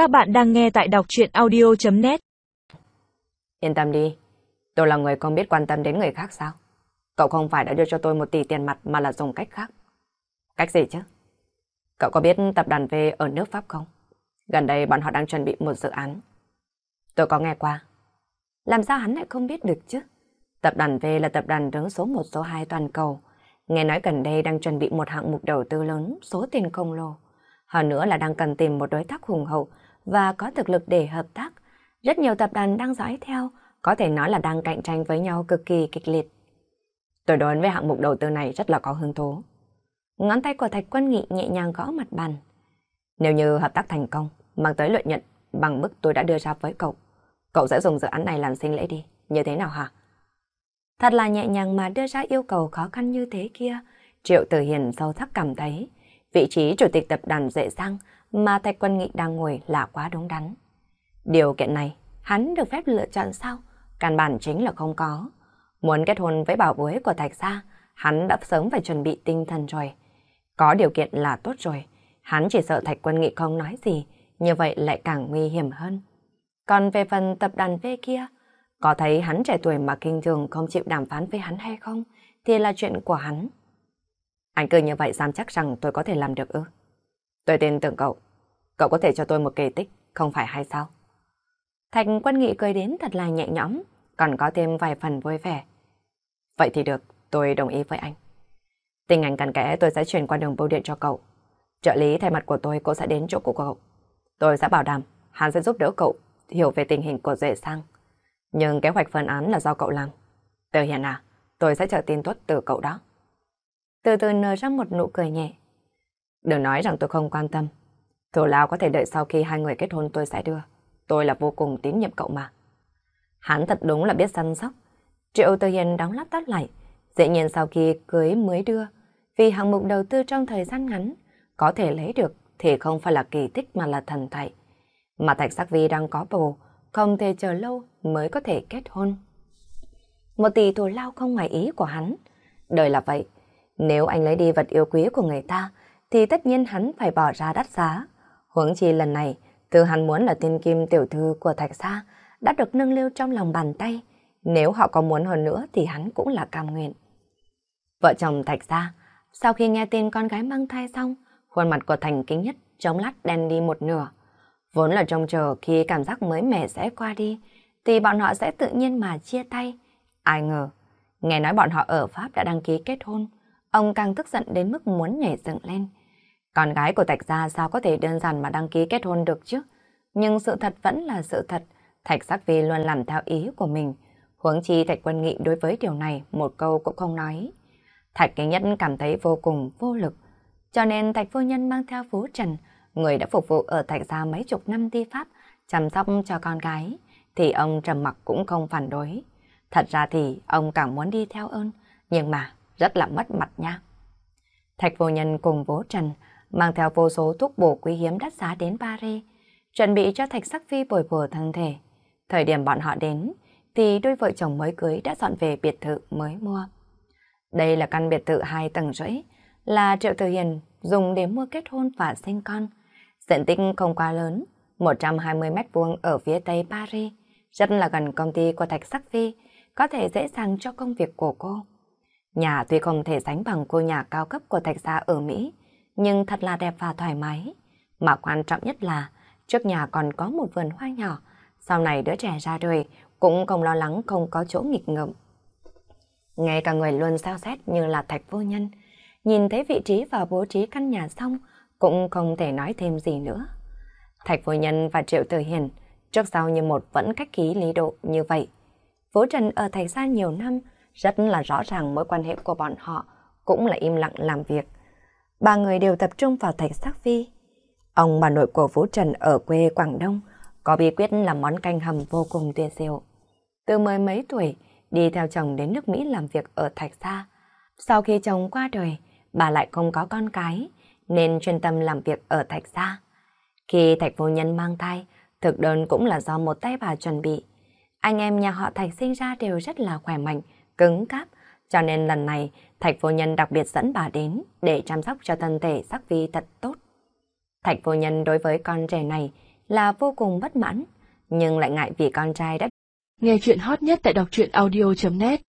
Các bạn đang nghe tại đọc chuyện audio.net Yên tâm đi, tôi là người không biết quan tâm đến người khác sao? Cậu không phải đã đưa cho tôi một tỷ tiền mặt mà là dùng cách khác. Cách gì chứ? Cậu có biết tập đoàn V ở nước Pháp không? Gần đây bọn họ đang chuẩn bị một dự án. Tôi có nghe qua. Làm sao hắn lại không biết được chứ? Tập đoàn V là tập đoàn đứng số 1 số 2 toàn cầu. Nghe nói gần đây đang chuẩn bị một hạng mục đầu tư lớn, số tiền không lồ. Hơn nữa là đang cần tìm một đối tác hùng hậu và có thực lực để hợp tác. Rất nhiều tập đoàn đang dõi theo, có thể nói là đang cạnh tranh với nhau cực kỳ kịch liệt. Tôi đoán với hạng mục đầu tư này rất là có hứng thú. Ngón tay của Thạch Quân Nghị nhẹ nhàng gõ mặt bàn. Nếu như hợp tác thành công, mang tới lợi nhuận bằng mức tôi đã đưa ra với cậu, cậu sẽ dùng dự án này làm sinh lễ đi, như thế nào hả? Thật là nhẹ nhàng mà đưa ra yêu cầu khó khăn như thế kia. Triệu Tử Hiền sâu sắc cảm thấy vị trí chủ tịch tập đoàn dễ dàng mà Thạch Quân Nghị đang ngồi là quá đúng đắn. Điều kiện này, hắn được phép lựa chọn sao? Căn bản chính là không có. Muốn kết hôn với bảo bối của Thạch gia, hắn đã sớm phải chuẩn bị tinh thần rồi. Có điều kiện là tốt rồi, hắn chỉ sợ Thạch Quân Nghị không nói gì, như vậy lại càng nguy hiểm hơn. Còn về phần tập đoàn V kia, có thấy hắn trẻ tuổi mà kinh thường không chịu đàm phán với hắn hay không, thì là chuyện của hắn. Anh cứ như vậy dám chắc rằng tôi có thể làm được ư? Tôi tin tưởng cậu. Cậu có thể cho tôi một kỳ tích, không phải hay sao? Thạch quân nghị cười đến thật là nhẹ nhõm, còn có thêm vài phần vui vẻ. Vậy thì được, tôi đồng ý với anh. Tình ảnh cặn kẽ tôi sẽ chuyển qua đường bưu điện cho cậu. Trợ lý thay mặt của tôi cũng sẽ đến chỗ của cậu. Tôi sẽ bảo đảm, hắn sẽ giúp đỡ cậu hiểu về tình hình của dễ sang. Nhưng kế hoạch phân án là do cậu làm. Từ hiện à, tôi sẽ chờ tin tốt từ cậu đó. Từ từ nở ra một nụ cười nhẹ. Đừng nói rằng tôi không quan tâm. Thù lao có thể đợi sau khi hai người kết hôn tôi sẽ đưa. Tôi là vô cùng tín nhiệm cậu mà. Hắn thật đúng là biết săn sóc. Triệu tư Hiền đóng lắp tắt lại. Dĩ nhiên sau khi cưới mới đưa. Vì hạng mục đầu tư trong thời gian ngắn có thể lấy được thì không phải là kỳ tích mà là thần thoại. Mà Thạch Sắc Vi đang có bồ, không thể chờ lâu mới có thể kết hôn. Một tỷ thù lao không ngoài ý của hắn. Đời là vậy, nếu anh lấy đi vật yêu quý của người ta, thì tất nhiên hắn phải bỏ ra đắt giá. Huống chi lần này, từ hắn muốn là tiên kim tiểu thư của Thạch Sa đã được nâng lưu trong lòng bàn tay. Nếu họ có muốn hơn nữa thì hắn cũng là cam nguyện. Vợ chồng Thạch Sa, sau khi nghe tin con gái mang thai xong, khuôn mặt của Thành kính nhất chống lát đen đi một nửa. Vốn là trông chờ khi cảm giác mới mẻ sẽ qua đi, thì bọn họ sẽ tự nhiên mà chia tay. Ai ngờ, nghe nói bọn họ ở Pháp đã đăng ký kết hôn, ông càng tức giận đến mức muốn nhảy dựng lên. Con gái của Thạch Gia sao có thể đơn giản mà đăng ký kết hôn được chứ? Nhưng sự thật vẫn là sự thật, Thạch Sắc Vi luôn làm theo ý của mình. Huống chi Thạch Quân Nghị đối với điều này một câu cũng không nói. Thạch Kinh Nhất cảm thấy vô cùng vô lực, cho nên Thạch Phu Nhân mang theo Phú Trần, người đã phục vụ ở Thạch Gia mấy chục năm đi Pháp, chăm sóc cho con gái, thì ông trầm mặc cũng không phản đối. Thật ra thì ông càng muốn đi theo ơn, nhưng mà rất là mất mặt nha. Thạch vô nhân cùng Vô Trần mang theo vô số thuốc bổ quý hiếm đắt giá đến Paris, chuẩn bị cho Thạch Sắc Phi bồi bổ thân thể. Thời điểm bọn họ đến, thì đôi vợ chồng mới cưới đã dọn về biệt thự mới mua. Đây là căn biệt thự hai tầng rưỡi, là Triệu thừa Hiền dùng để mua kết hôn và sinh con. Diện tích không quá lớn, 120 mét vuông ở phía tây Paris, rất là gần công ty của Thạch Sắc Phi, có thể dễ dàng cho công việc của cô. Nhà tuy không thể sánh bằng cô nhà cao cấp của Thạch Gia ở Mỹ, nhưng thật là đẹp và thoải mái. Mà quan trọng nhất là, trước nhà còn có một vườn hoa nhỏ, sau này đứa trẻ ra đời cũng không lo lắng không có chỗ nghịch ngợm. Ngay cả người luôn sao xét như là Thạch Vô Nhân, nhìn thấy vị trí và bố trí căn nhà xong, cũng không thể nói thêm gì nữa. Thạch Vô Nhân và Triệu Tử Hiền trước sau như một vẫn cách khí lý độ như vậy. Vũ Trần ở Thạch Gia nhiều năm, rất là rõ ràng mối quan hệ của bọn họ, cũng là im lặng làm việc. Ba người đều tập trung vào Thạch Sắc Phi. Ông bà nội của Vũ Trần ở quê Quảng Đông có bí quyết làm món canh hầm vô cùng tuyệt diệu. Từ mười mấy tuổi, đi theo chồng đến nước Mỹ làm việc ở Thạch Sa. Sau khi chồng qua đời, bà lại không có con cái, nên chuyên tâm làm việc ở Thạch Sa. Khi Thạch Vô Nhân mang thai, thực đơn cũng là do một tay bà chuẩn bị. Anh em nhà họ Thạch sinh ra đều rất là khỏe mạnh, cứng cáp, cho nên lần này Thạch Vô Nhân đặc biệt dẫn bà đến để chăm sóc cho thân thể sắc vi thật tốt. Thạch Vô Nhân đối với con trẻ này là vô cùng bất mãn, nhưng lại ngại vì con trai đã Nghe chuyện hot nhất tại đọc truyện audio.net